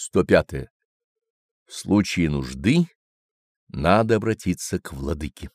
105. В случае нужды надо обратиться к владыке.